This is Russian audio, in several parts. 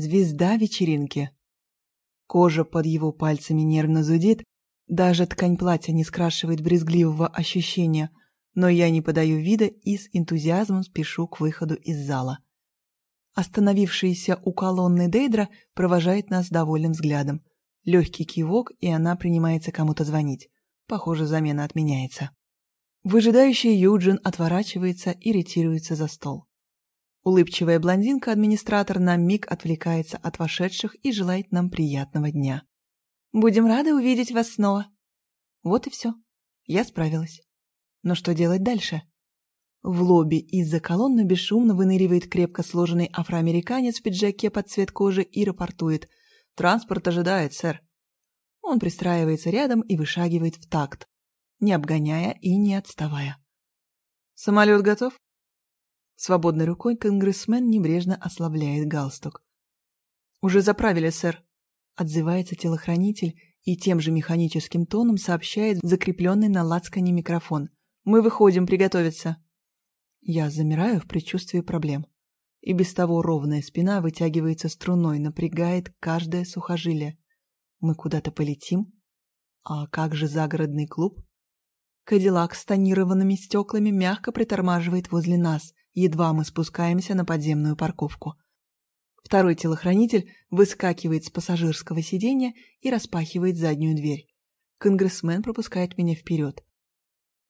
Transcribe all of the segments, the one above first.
Звезда вечеринки. Кожа под его пальцами нервно зудит, даже ткань платья не скрашивает брезгливого ощущения, но я не подаю вида и с энтузиазмом спешу к выходу из зала. Остановившаяся у колонны Дейдра провожает нас довольным взглядом. Легкий кивок, и она принимается кому-то звонить. Похоже, замена отменяется. Выжидающий Юджин отворачивается и ретируется за стол. Улыбчивая блондинка-администратор на миг отвлекается от вошедших и желает нам приятного дня. «Будем рады увидеть вас снова». Вот и все. Я справилась. Но что делать дальше? В лобби из-за колонны бесшумно выныривает крепко сложенный афроамериканец в пиджаке под цвет кожи и рапортует. «Транспорт ожидает, сэр». Он пристраивается рядом и вышагивает в такт, не обгоняя и не отставая. «Самолет готов?» Свободной рукой конгрессмен небрежно ослабляет галстук. «Уже заправили, сэр», — отзывается телохранитель и тем же механическим тоном сообщает закрепленный на лацкане микрофон. «Мы выходим приготовиться». Я замираю в предчувствии проблем. И без того ровная спина вытягивается струной, напрягает каждое сухожилие. Мы куда-то полетим? А как же загородный клуб? Кадиллак с тонированными стеклами мягко притормаживает возле нас, едва мы спускаемся на подземную парковку. Второй телохранитель выскакивает с пассажирского сиденья и распахивает заднюю дверь. Конгрессмен пропускает меня вперед.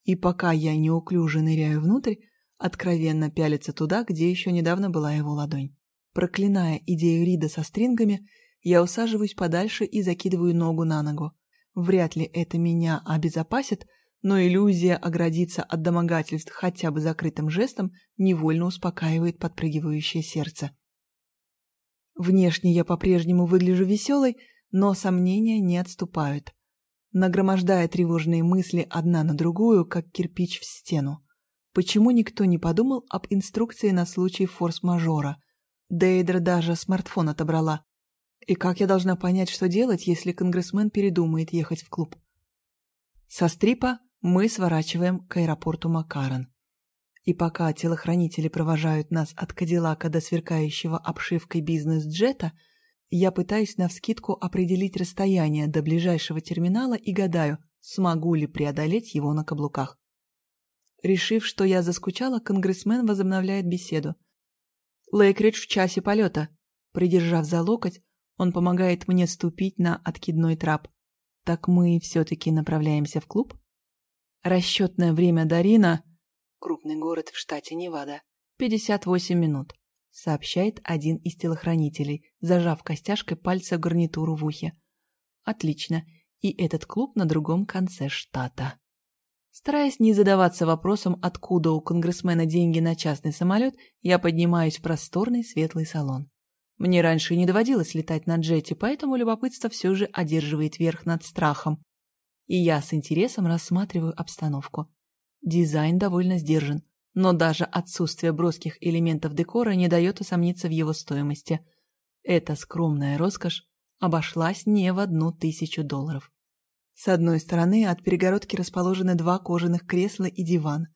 И пока я неуклюже ныряю внутрь, откровенно пялится туда, где еще недавно была его ладонь. Проклиная идею Рида со стрингами, я усаживаюсь подальше и закидываю ногу на ногу. Вряд ли это меня обезопасит, но иллюзия оградиться от домогательств хотя бы закрытым жестом невольно успокаивает подпрыгивающее сердце. Внешне я по-прежнему выгляжу веселой, но сомнения не отступают, нагромождая тревожные мысли одна на другую, как кирпич в стену. Почему никто не подумал об инструкции на случай форс-мажора? Дейдра даже смартфон отобрала. И как я должна понять, что делать, если конгрессмен передумает ехать в клуб? Со стрипа мы сворачиваем к аэропорту Макарон. И пока телохранители провожают нас от Кадиллака до сверкающего обшивкой бизнес-джета, я пытаюсь навскидку определить расстояние до ближайшего терминала и гадаю, смогу ли преодолеть его на каблуках. Решив, что я заскучала, конгрессмен возобновляет беседу. «Лейкридж в часе полета». Придержав за локоть, он помогает мне ступить на откидной трап. «Так мы все-таки направляемся в клуб?» Расчетное время Дарина, крупный город в штате Невада, 58 минут, сообщает один из телохранителей, зажав костяшкой пальца гарнитуру в ухе. Отлично, и этот клуб на другом конце штата. Стараясь не задаваться вопросом, откуда у конгрессмена деньги на частный самолет, я поднимаюсь в просторный светлый салон. Мне раньше не доводилось летать на джете, поэтому любопытство все же одерживает верх над страхом и я с интересом рассматриваю обстановку. Дизайн довольно сдержан, но даже отсутствие броских элементов декора не дает усомниться в его стоимости. Эта скромная роскошь обошлась не в одну тысячу долларов. С одной стороны от перегородки расположены два кожаных кресла и диван,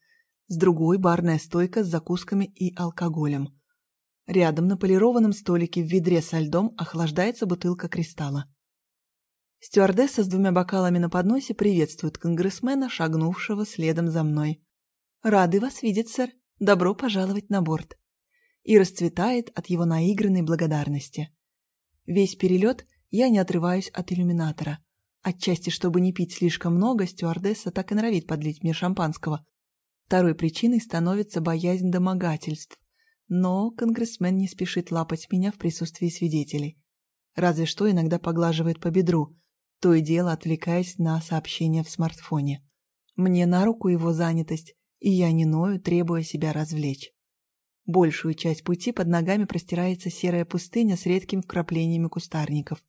с другой – барная стойка с закусками и алкоголем. Рядом на полированном столике в ведре со льдом охлаждается бутылка кристалла. Стюардесса с двумя бокалами на подносе приветствует конгрессмена, шагнувшего следом за мной. «Рады вас видеть, сэр. Добро пожаловать на борт». И расцветает от его наигранной благодарности. Весь перелет я не отрываюсь от иллюминатора. Отчасти, чтобы не пить слишком много, стюардесса так и норовит подлить мне шампанского. Второй причиной становится боязнь домогательств. Но конгрессмен не спешит лапать меня в присутствии свидетелей. Разве что иногда поглаживает по бедру, то и дело отвлекаясь на сообщения в смартфоне. Мне на руку его занятость, и я не ною, требуя себя развлечь. Большую часть пути под ногами простирается серая пустыня с редкими вкраплениями кустарников.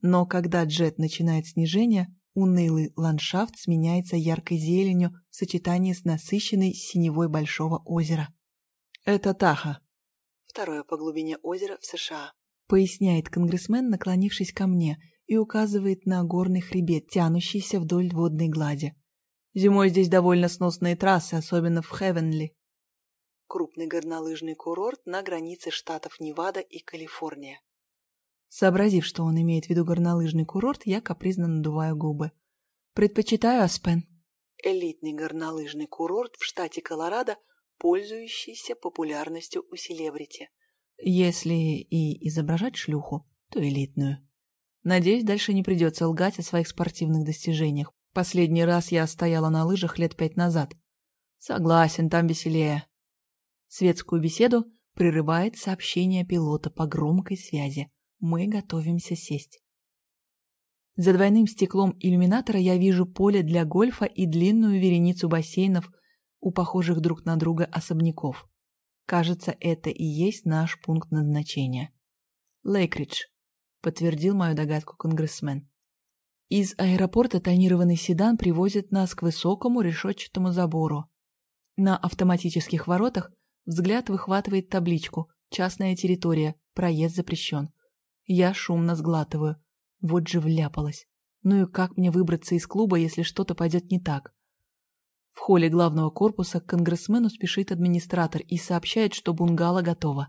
Но когда джет начинает снижение, унылый ландшафт сменяется яркой зеленью в сочетании с насыщенной синевой большого озера. Это Таха. Второе по глубине озера в США. Поясняет конгрессмен, наклонившись ко мне – и указывает на горный хребет, тянущийся вдоль водной глади. Зимой здесь довольно сносные трассы, особенно в Хевенли. Крупный горнолыжный курорт на границе штатов Невада и Калифорния. Сообразив, что он имеет в виду горнолыжный курорт, я капризно надуваю губы. Предпочитаю Аспен. Элитный горнолыжный курорт в штате Колорадо, пользующийся популярностью у селебрити. Если и изображать шлюху, то элитную. Надеюсь, дальше не придется лгать о своих спортивных достижениях. Последний раз я стояла на лыжах лет пять назад. Согласен, там веселее. Светскую беседу прерывает сообщение пилота по громкой связи. Мы готовимся сесть. За двойным стеклом иллюминатора я вижу поле для гольфа и длинную вереницу бассейнов у похожих друг на друга особняков. Кажется, это и есть наш пункт назначения. Лейкридж, подтвердил мою догадку конгрессмен. Из аэропорта тонированный седан привозит нас к высокому решетчатому забору. На автоматических воротах взгляд выхватывает табличку «Частная территория, проезд запрещен». Я шумно сглатываю. Вот же вляпалась. Ну и как мне выбраться из клуба, если что-то пойдет не так? В холле главного корпуса к конгрессмену спешит администратор и сообщает, что бунгало готово.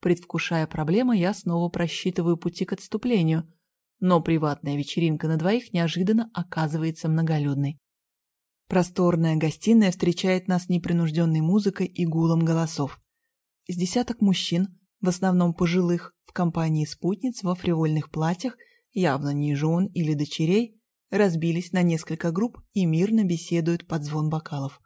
Предвкушая проблемы, я снова просчитываю пути к отступлению, но приватная вечеринка на двоих неожиданно оказывается многолюдной. Просторная гостиная встречает нас непринужденной музыкой и гулом голосов. С десяток мужчин, в основном пожилых, в компании спутниц во фривольных платьях, явно не жен или дочерей, разбились на несколько групп и мирно беседуют под звон бокалов.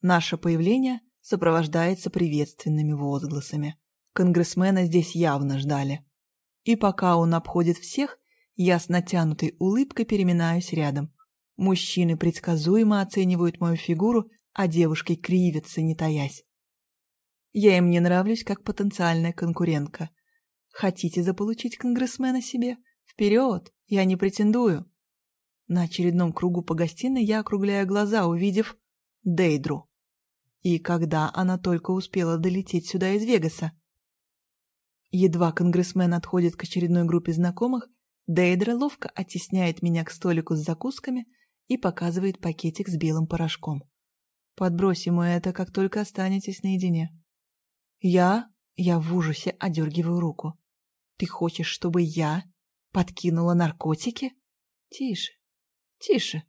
Наше появление сопровождается приветственными возгласами. Конгрессмена здесь явно ждали. И пока он обходит всех, я с натянутой улыбкой переминаюсь рядом. Мужчины предсказуемо оценивают мою фигуру, а девушки кривятся, не таясь. Я им не нравлюсь как потенциальная конкурентка. Хотите заполучить конгрессмена себе? Вперед! Я не претендую. На очередном кругу по гостиной я округляю глаза, увидев Дейдру. И когда она только успела долететь сюда из Вегаса. Едва конгрессмен отходит к очередной группе знакомых, Дейдра ловко оттесняет меня к столику с закусками и показывает пакетик с белым порошком. Подбрось ему это, как только останетесь наедине. Я... я в ужасе одергиваю руку. Ты хочешь, чтобы я подкинула наркотики? Тише, тише,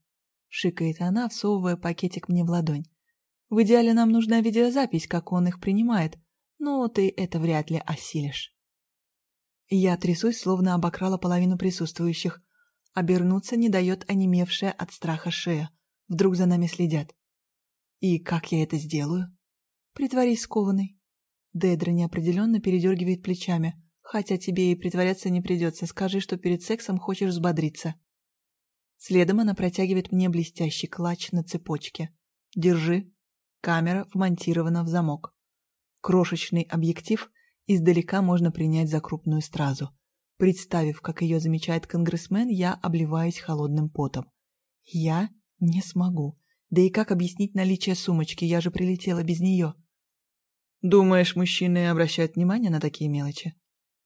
шикает она, всовывая пакетик мне в ладонь. В идеале нам нужна видеозапись, как он их принимает, но ты это вряд ли осилишь. Я трясусь, словно обокрала половину присутствующих. Обернуться не дает онемевшая от страха шея. Вдруг за нами следят. И как я это сделаю? Притворись скованной. Дедра неопределенно передергивает плечами. «Хотя тебе и притворяться не придется. Скажи, что перед сексом хочешь взбодриться». Следом она протягивает мне блестящий клатч на цепочке. «Держи». Камера вмонтирована в замок. Крошечный объектив издалека можно принять за крупную стразу. Представив, как ее замечает конгрессмен, я обливаюсь холодным потом. Я не смогу. Да и как объяснить наличие сумочки? Я же прилетела без нее. Думаешь, мужчины обращают внимание на такие мелочи?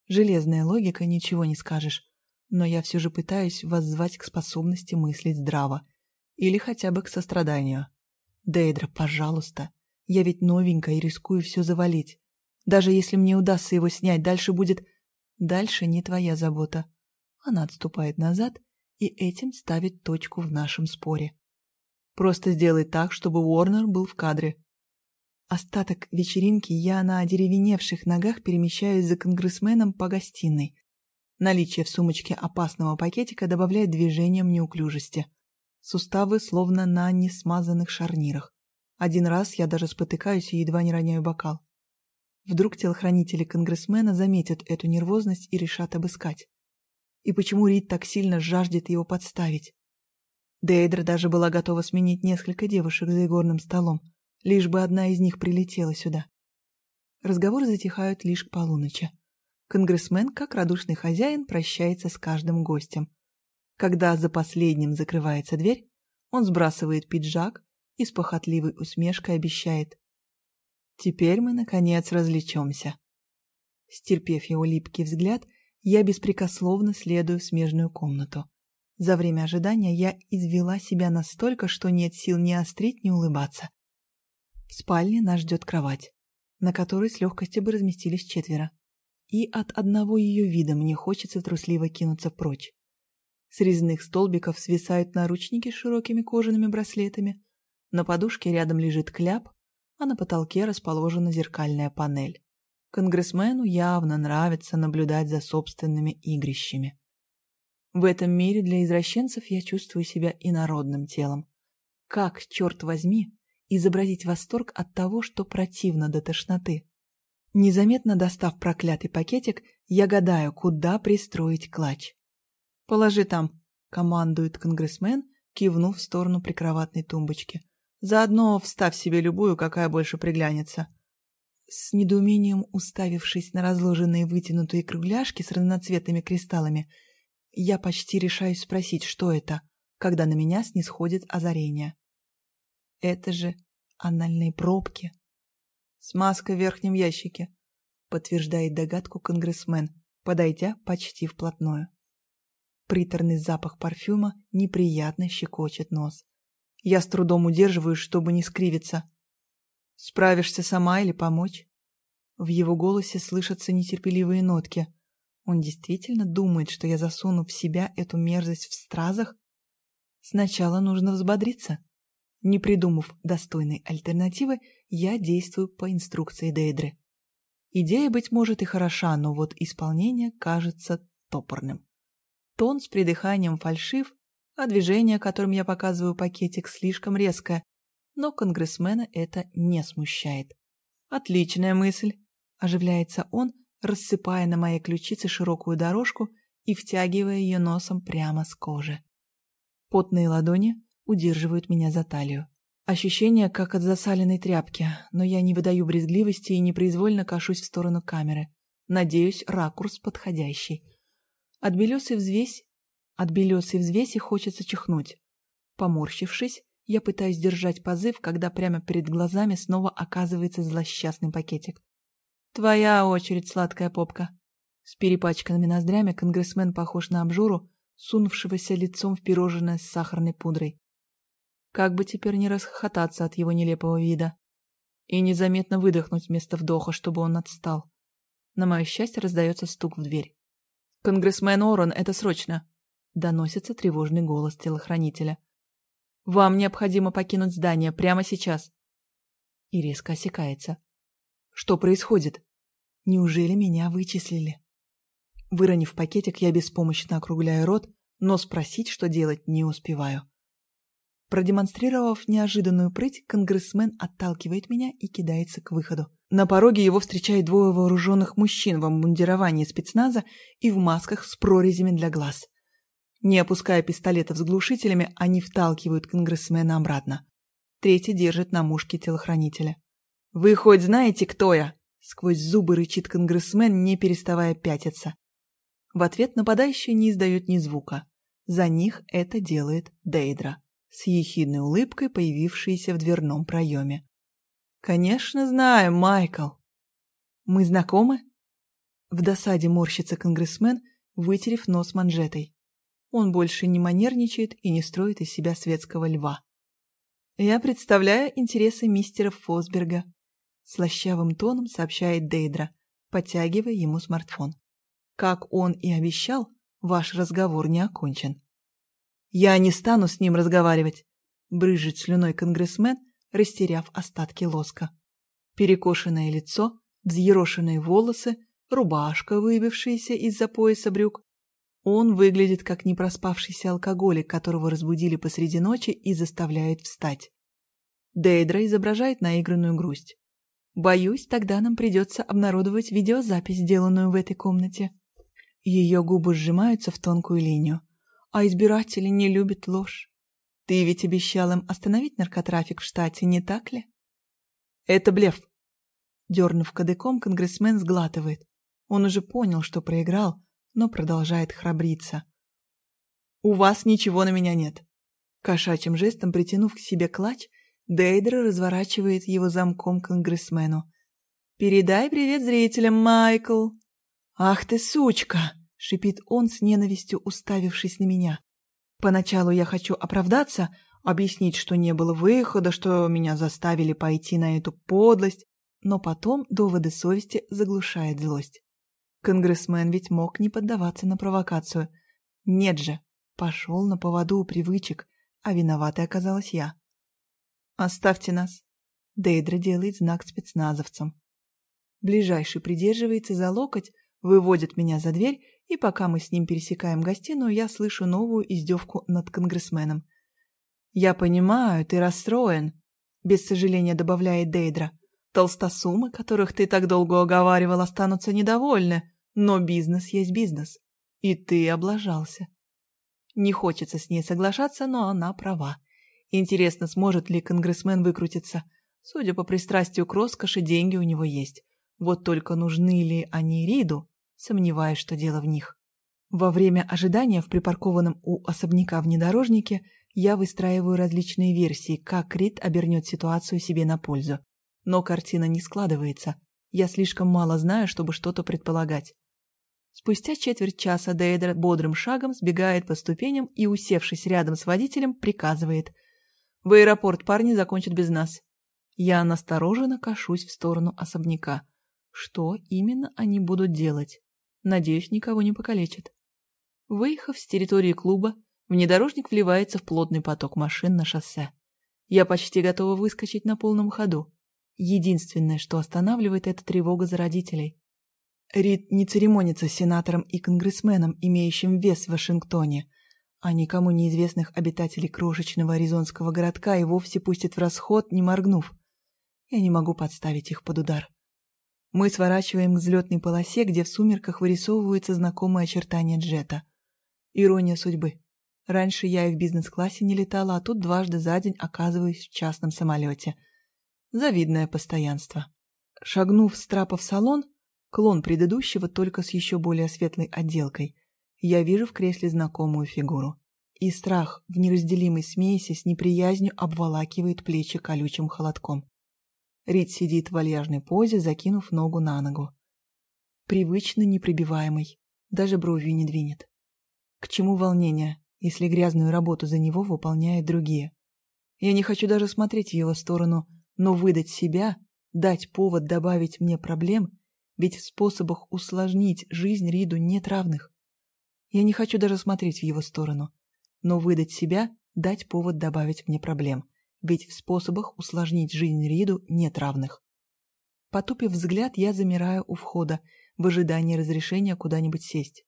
Железная логика, ничего не скажешь. Но я все же пытаюсь воззвать к способности мыслить здраво. Или хотя бы к состраданию. Дейдра, пожалуйста. Я ведь новенькая и рискую все завалить. Даже если мне удастся его снять, дальше будет... Дальше не твоя забота. Она отступает назад и этим ставит точку в нашем споре. Просто сделай так, чтобы Уорнер был в кадре. Остаток вечеринки я на одеревеневших ногах перемещаюсь за конгрессменом по гостиной. Наличие в сумочке опасного пакетика добавляет движением неуклюжести. Суставы словно на несмазанных шарнирах. Один раз я даже спотыкаюсь и едва не роняю бокал. Вдруг телохранители конгрессмена заметят эту нервозность и решат обыскать. И почему Рид так сильно жаждет его подставить? Дейдра даже была готова сменить несколько девушек за игорным столом, лишь бы одна из них прилетела сюда. Разговоры затихают лишь к полуночи. Конгрессмен, как радушный хозяин, прощается с каждым гостем. Когда за последним закрывается дверь, он сбрасывает пиджак и с похотливой усмешкой обещает. «Теперь мы, наконец, развлечемся». Стерпев его липкий взгляд, я беспрекословно следую в смежную комнату. За время ожидания я извела себя настолько, что нет сил ни острить, ни улыбаться. В спальне нас ждет кровать, на которой с легкостью бы разместились четверо. и от одного ее вида мне хочется трусливо кинуться прочь. С резных столбиков свисают наручники с широкими кожаными браслетами, на подушке рядом лежит кляп, а на потолке расположена зеркальная панель. Конгрессмену явно нравится наблюдать за собственными игрищами. В этом мире для извращенцев я чувствую себя инородным телом. Как, черт возьми, изобразить восторг от того, что противно до тошноты? Незаметно достав проклятый пакетик, я гадаю, куда пристроить клатч. «Положи там», — командует конгрессмен, кивнув в сторону прикроватной тумбочки. «Заодно вставь себе любую, какая больше приглянется». С недоумением уставившись на разложенные вытянутые кругляшки с разноцветными кристаллами, я почти решаюсь спросить, что это, когда на меня снисходит озарение. Это же анальные пробки. Смазка в верхнем ящике, подтверждает догадку конгрессмен, подойдя почти вплотную. Приторный запах парфюма неприятно щекочет нос. Я с трудом удерживаюсь, чтобы не скривиться. Справишься сама или помочь? В его голосе слышатся нетерпеливые нотки. Он действительно думает, что я засуну в себя эту мерзость в стразах? Сначала нужно взбодриться. Не придумав достойной альтернативы, я действую по инструкции Дейдры. Идея, быть может, и хороша, но вот исполнение кажется топорным. Тон с придыханием фальшив, а движение, которым я показываю пакетик, слишком резкое, но конгрессмена это не смущает. «Отличная мысль!» – оживляется он, рассыпая на моей ключице широкую дорожку и втягивая ее носом прямо с кожи. Потные ладони удерживают меня за талию. Ощущение, как от засаленной тряпки, но я не выдаю брезгливости и непроизвольно кашусь в сторону камеры. Надеюсь, ракурс подходящий. От белесой взвесь, от белесой взвеси хочется чихнуть. Поморщившись, я пытаюсь держать позыв, когда прямо перед глазами снова оказывается злосчастный пакетик. «Твоя очередь, сладкая попка!» С перепачканными ноздрями конгрессмен похож на обжору, сунувшегося лицом в пирожное с сахарной пудрой. Как бы теперь не расхохотаться от его нелепого вида. И незаметно выдохнуть вместо вдоха, чтобы он отстал. На мое счастье раздается стук в дверь. «Конгрессмен Орон, это срочно!» Доносится тревожный голос телохранителя. Вам необходимо покинуть здание прямо сейчас. И резко осекается. Что происходит? Неужели меня вычислили? Выронив пакетик, я беспомощно округляю рот, но спросить, что делать, не успеваю. Продемонстрировав неожиданную прыть, конгрессмен отталкивает меня и кидается к выходу. На пороге его встречают двое вооруженных мужчин в обмундировании спецназа и в масках с прорезями для глаз. Не опуская пистолетов с глушителями, они вталкивают конгрессмена обратно. Третий держит на мушке телохранителя. «Вы хоть знаете, кто я?» Сквозь зубы рычит конгрессмен, не переставая пятиться. В ответ нападающий не издает ни звука. За них это делает Дейдра, с ехидной улыбкой, появившейся в дверном проеме. «Конечно знаю, Майкл!» «Мы знакомы?» В досаде морщится конгрессмен, вытерев нос манжетой. Он больше не манерничает и не строит из себя светского льва. «Я представляю интересы мистера Фосберга», — слащавым тоном сообщает Дейдра, подтягивая ему смартфон. «Как он и обещал, ваш разговор не окончен». «Я не стану с ним разговаривать», — брызжет слюной конгрессмен, растеряв остатки лоска. Перекошенное лицо, взъерошенные волосы, рубашка, выбившаяся из-за пояса брюк, он выглядит как непроспавшийся алкоголик, которого разбудили посреди ночи и заставляют встать. Дейдра изображает наигранную грусть. Боюсь, тогда нам придется обнародовать видеозапись, сделанную в этой комнате. Ее губы сжимаются в тонкую линию. А избиратели не любят ложь. Ты ведь обещал им остановить наркотрафик в штате, не так ли? Это блеф. Дернув кадыком, конгрессмен сглатывает. Он уже понял, что проиграл, но продолжает храбриться. «У вас ничего на меня нет». Кошачьим жестом притянув к себе клатч, Дейдер разворачивает его замком конгрессмену. «Передай привет зрителям, Майкл!» «Ах ты, сучка!» — шипит он с ненавистью, уставившись на меня. «Поначалу я хочу оправдаться, объяснить, что не было выхода, что меня заставили пойти на эту подлость, но потом доводы совести заглушает злость. Конгрессмен ведь мог не поддаваться на провокацию. Нет же, пошел на поводу у привычек, а виноватой оказалась я. «Оставьте нас!» Дейдра делает знак спецназовцам. Ближайший придерживается за локоть, выводит меня за дверь, и пока мы с ним пересекаем гостиную, я слышу новую издевку над конгрессменом. «Я понимаю, ты расстроен», — без сожаления добавляет Дейдра. «Толстосумы, которых ты так долго уговаривал, останутся недовольны, но бизнес есть бизнес. И ты облажался». Не хочется с ней соглашаться, но она права. Интересно, сможет ли конгрессмен выкрутиться. Судя по пристрастию к роскоши, деньги у него есть. Вот только нужны ли они Риду, сомневаюсь, что дело в них. Во время ожидания в припаркованном у особняка внедорожнике я выстраиваю различные версии, как Рид обернет ситуацию себе на пользу. Но картина не складывается. Я слишком мало знаю, чтобы что-то предполагать. Спустя четверть часа Дейдер бодрым шагом сбегает по ступеням и, усевшись рядом с водителем, приказывает. «В аэропорт парни закончат без нас». Я настороженно кашусь в сторону особняка. Что именно они будут делать? Надеюсь, никого не покалечат. Выехав с территории клуба, внедорожник вливается в плотный поток машин на шоссе. Я почти готова выскочить на полном ходу. Единственное, что останавливает, это тревога за родителей. Рид не церемонится с сенатором и конгрессменом, имеющим вес в Вашингтоне, а никому неизвестных обитателей крошечного аризонского городка и вовсе пустит в расход, не моргнув. Я не могу подставить их под удар. Мы сворачиваем к взлетной полосе, где в сумерках вырисовываются знакомые очертания джета. Ирония судьбы. Раньше я и в бизнес-классе не летала, а тут дважды за день оказываюсь в частном самолете. Завидное постоянство. Шагнув с трапа в салон, Клон предыдущего, только с еще более светлой отделкой. Я вижу в кресле знакомую фигуру. И страх в неразделимой смеси с неприязнью обволакивает плечи колючим холодком. Рид сидит в вальяжной позе, закинув ногу на ногу. Привычно неприбиваемый, даже бровью не двинет. К чему волнение, если грязную работу за него выполняют другие? Я не хочу даже смотреть в его сторону, но выдать себя, дать повод добавить мне проблем ведь в способах усложнить жизнь Риду нет равных. Я не хочу даже смотреть в его сторону. Но выдать себя – дать повод добавить мне проблем. Ведь в способах усложнить жизнь Риду нет равных. Потупив взгляд, я замираю у входа, в ожидании разрешения куда-нибудь сесть.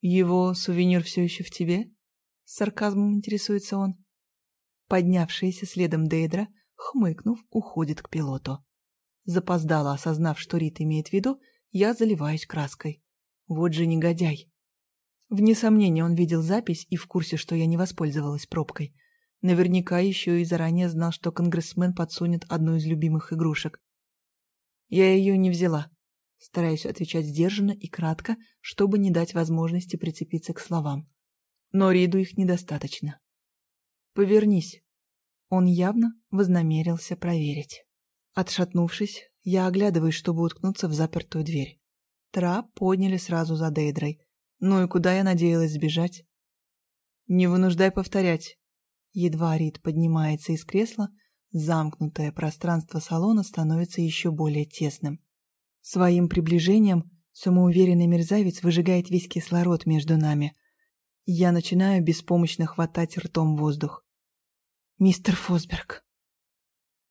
«Его сувенир все еще в тебе?» — с сарказмом интересуется он. Поднявшаяся следом Дейдра, хмыкнув, уходит к пилоту. Запоздала, осознав, что Рит имеет в виду, я заливаюсь краской. Вот же негодяй. Вне сомнения, он видел запись и в курсе, что я не воспользовалась пробкой. Наверняка еще и заранее знал, что конгрессмен подсунет одну из любимых игрушек. Я ее не взяла. Стараюсь отвечать сдержанно и кратко, чтобы не дать возможности прицепиться к словам. Но Риду их недостаточно. «Повернись». Он явно вознамерился проверить. Отшатнувшись, я оглядываюсь, чтобы уткнуться в запертую дверь. Трап подняли сразу за Дейдрой. Ну и куда я надеялась сбежать? Не вынуждай повторять. Едва Рид поднимается из кресла, замкнутое пространство салона становится еще более тесным. Своим приближением самоуверенный мерзавец выжигает весь кислород между нами. Я начинаю беспомощно хватать ртом воздух. «Мистер Фосберг!»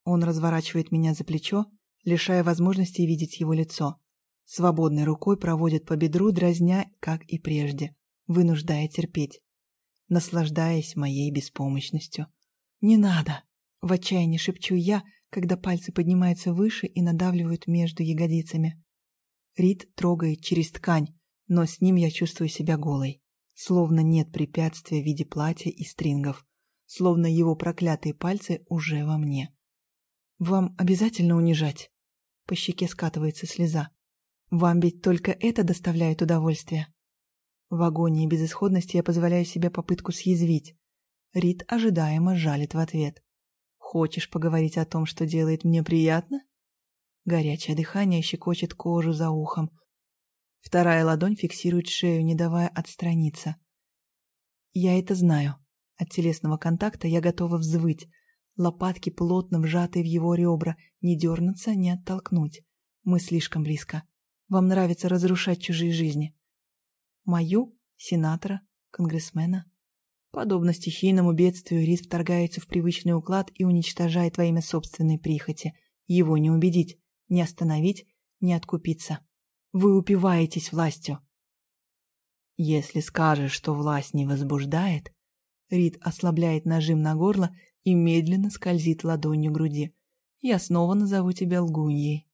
Он разворачивает меня за плечо, лишая возможности видеть его лицо. Свободной рукой проводит по бедру, дразня, как и прежде, вынуждая терпеть, наслаждаясь моей беспомощностью. «Не надо!» — в отчаянии шепчу я, когда пальцы поднимаются выше и надавливают между ягодицами. Рид трогает через ткань, но с ним я чувствую себя голой. Словно нет препятствия в виде платья и стрингов. Словно его проклятые пальцы уже во мне. Вам обязательно унижать?» По щеке скатывается слеза. «Вам ведь только это доставляет удовольствие?» В агонии безысходности я позволяю себе попытку съязвить. Рид ожидаемо жалит в ответ. «Хочешь поговорить о том, что делает мне приятно?» Горячее дыхание щекочет кожу за ухом. Вторая ладонь фиксирует шею, не давая отстраниться. Я это знаю. От телесного контакта я готова взвыть, Лопатки плотно вжаты в его ребра, не дернуться, не оттолкнуть. Мы слишком близко. Вам нравится разрушать чужие жизни. Мою, сенатора, конгрессмена. Подобно стихийному бедствию, Рид вторгается в привычный уклад и уничтожает во имя собственной прихоти. Его не убедить, не остановить, не откупиться. Вы упиваетесь властью. Если скажешь, что власть не возбуждает, Рид ослабляет нажим на горло и медленно скользит ладонью груди. Я снова назову тебя лгуньей.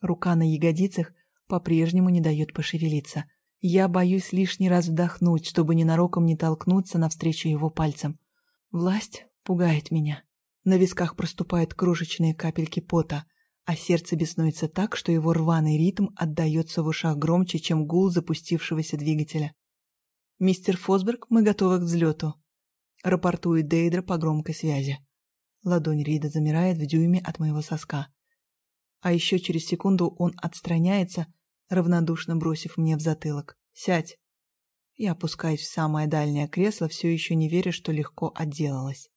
Рука на ягодицах по-прежнему не дает пошевелиться. Я боюсь лишний раз вдохнуть, чтобы ненароком не толкнуться навстречу его пальцам. Власть пугает меня. На висках проступают крошечные капельки пота, а сердце беснуется так, что его рваный ритм отдается в ушах громче, чем гул запустившегося двигателя. «Мистер Фосберг, мы готовы к взлету», — рапортует Дейдра по громкой связи. Ладонь Рида замирает в дюйме от моего соска. А еще через секунду он отстраняется, равнодушно бросив мне в затылок. «Сядь!» Я опускаюсь в самое дальнее кресло, все еще не веря, что легко отделалась.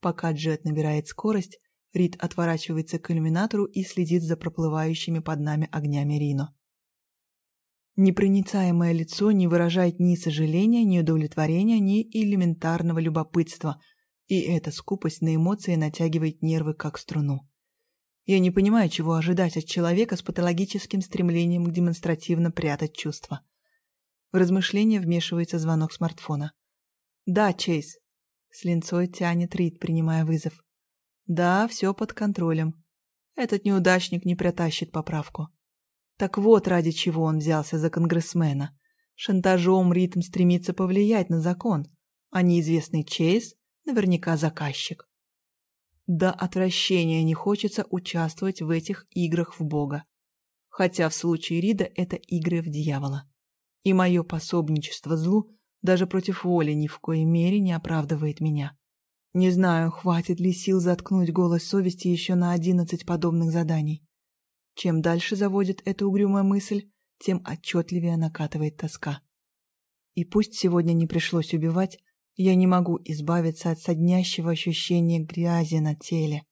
Пока джет набирает скорость, Рид отворачивается к иллюминатору и следит за проплывающими под нами огнями Рино. Непроницаемое лицо не выражает ни сожаления, ни удовлетворения, ни элементарного любопытства, и эта скупость на эмоции натягивает нервы как струну. Я не понимаю, чего ожидать от человека с патологическим стремлением демонстративно прятать чувства. В размышления вмешивается звонок смартфона. «Да, Чейз». С линцой тянет Рид, принимая вызов. «Да, все под контролем. Этот неудачник не протащит поправку». Так вот, ради чего он взялся за конгрессмена. Шантажом ритм стремится повлиять на закон, а неизвестный Чейз наверняка заказчик. До отвращения не хочется участвовать в этих играх в Бога. Хотя в случае Рида это игры в дьявола. И мое пособничество злу даже против воли ни в коей мере не оправдывает меня. Не знаю, хватит ли сил заткнуть голос совести еще на одиннадцать подобных заданий. Чем дальше заводит эта угрюмая мысль, тем отчетливее накатывает тоска. И пусть сегодня не пришлось убивать, я не могу избавиться от соднящего ощущения грязи на теле.